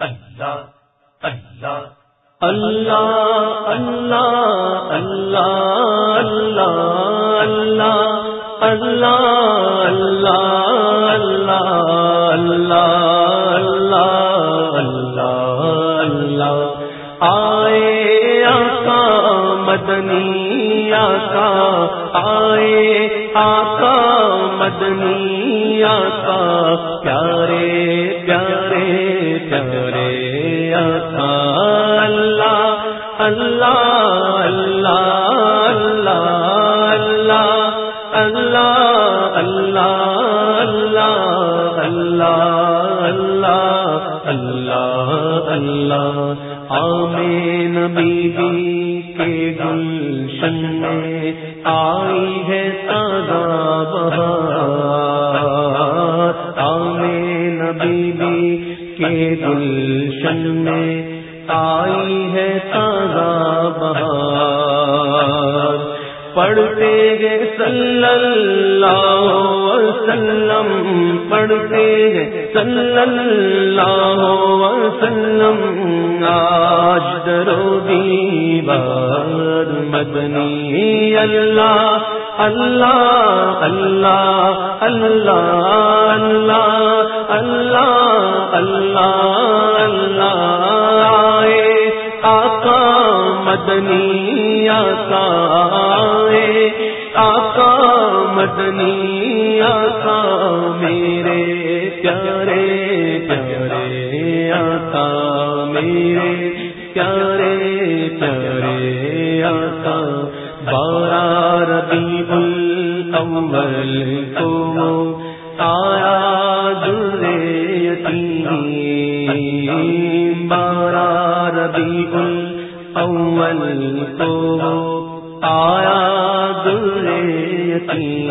اللہ اللہ اللہ اللہ اللہ اللہ اللہ اللہ اللہ اللہ اللہ اللہ اللہ آئے آقا مدنی آقا آئے آقا مدنی آقا اللہ اللہ اللہ اللہ اللہ اللہ اللہ اللہ اللہ اللہ آمین نبی کے گلشن میں آئی ہے تازہ بہار آمین نبی کے گلشن میں آئی ہے تازہ بہار۔ پڑھتے گے صلی اللہ وسلم، پڑھتے گے صلی اللہ وسلم۔ آج درو دیوار مدنی اللہ اللہ اللہ اللہ اللہ اللہ اللہ اللہ آئے آقا مدنی آقا آقا مدنی آقا میرے پیارے پیارے آقا میرے پیارے پیارے آقا الاول کو آیا یتیم بارہ ربیع الاول کو آیا یتیم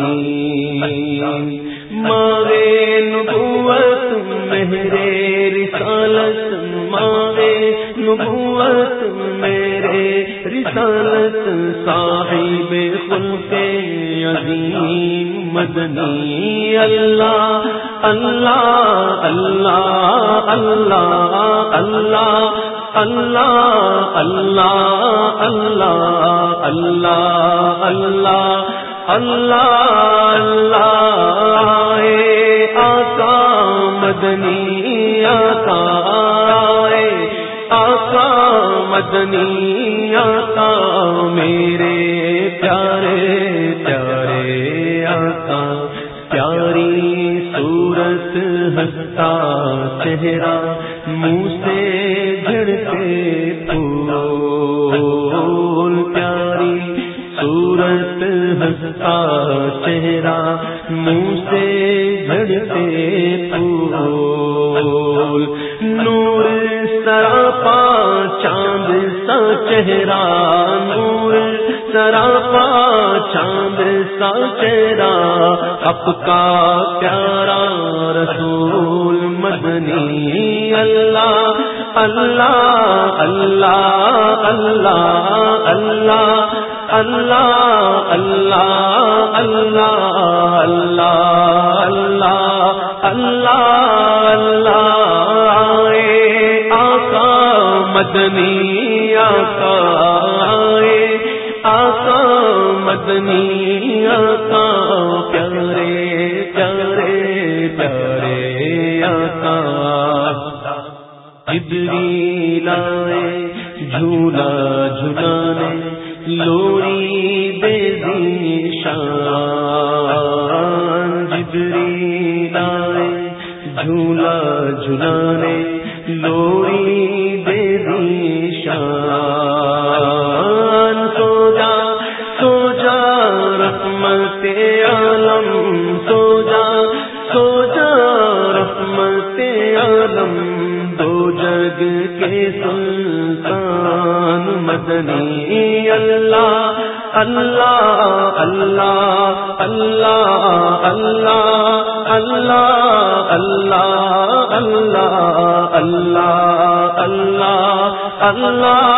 ماوے نبوت میرے رسالت ماوے نبوت میرے رسالت صاحب خلق عظیم مدنی اللہ اللہ اللہ اللہ اللہ اللہ اللہ اللہ اللہ اللہ اللہ اللہ آقا مدنی آقا مدنی آقا میرے پیارے پیارے آقا، پیاری صورت ہستا چہرہ، منہ سے جھڑتے پھول، پیاری صورت ہستا چہرہ، منہ سے جھڑتے پھول، نور سراپا چاند سا چہرہ نور سراپا چاند سا چہرہ اپ کا پیارا رسول مدنی اللہ اللہ اللہ اللہ اللہ اللہ اللہ اللہ اللہ اللہ اللہ مدنی آقا آقا مدنی آقا، پیارے پیارے پیارے آقا۔ جبری لائے جھولا جھلانے، لوری دے دی شان۔ جبری لائے جھولا جھلانے، لوری مدنی اللہ اللہ اللہ اللہ اللہ اللہ اللہ اللہ اللہ اللہ اللہ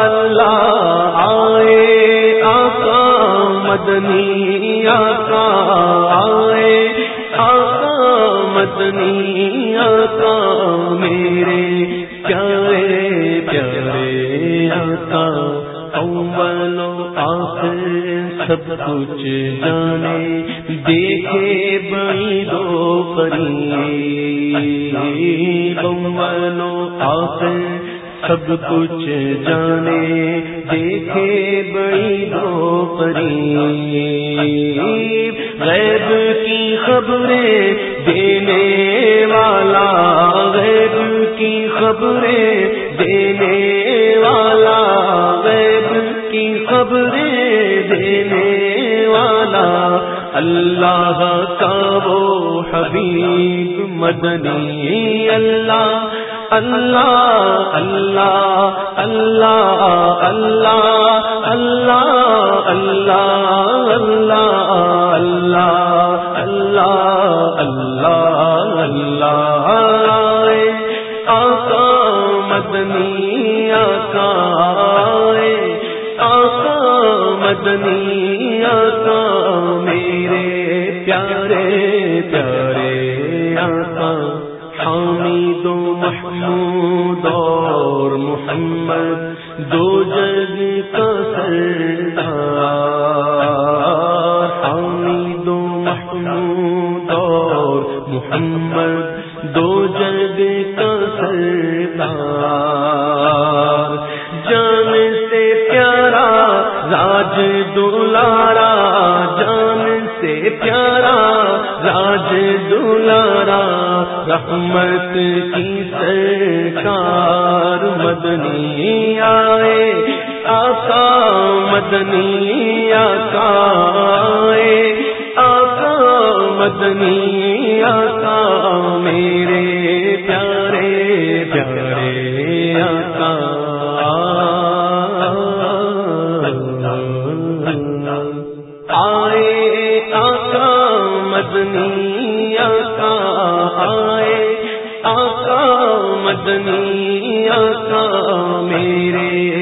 اللہ آئے آقا مدنی آقا آئے آقا مدنی آقا میرے پیارے پیارے آقا اول و آخر سب کچھ جانے دیکھے بڑی دو پری اول و آخر سب کچھ جانے دیکھے بڑی دو پری غیب کی خبریں دینے والا غیب کی خبریں دینے والا غیب کی خبریں دینے والا اللہ کا وہ حبیب مدنی اللہ اللہ اللہ اللہ اللہ اللہ اللہ اللہ اللہ اللہ اللہ اللہ مدنی آقا آئے آقا مدنی آقا میرے پیارے پیارے آقا حامی دو محمود اور محمد، دو جگ کا سردار حامی دو محمود اور محمد دو جگ کا سردار، جان سے پیارا راج دلارا، جان سے پیارا راج دلارا، رحمت کی سرکار مدنی آئے، آقا مدنی آقا آئے۔ مدنی آقا، میرے پیارے پیارے آقا۔ آئے آقا، مدنی آقا، آئے آقا، مدنی آقا، میرے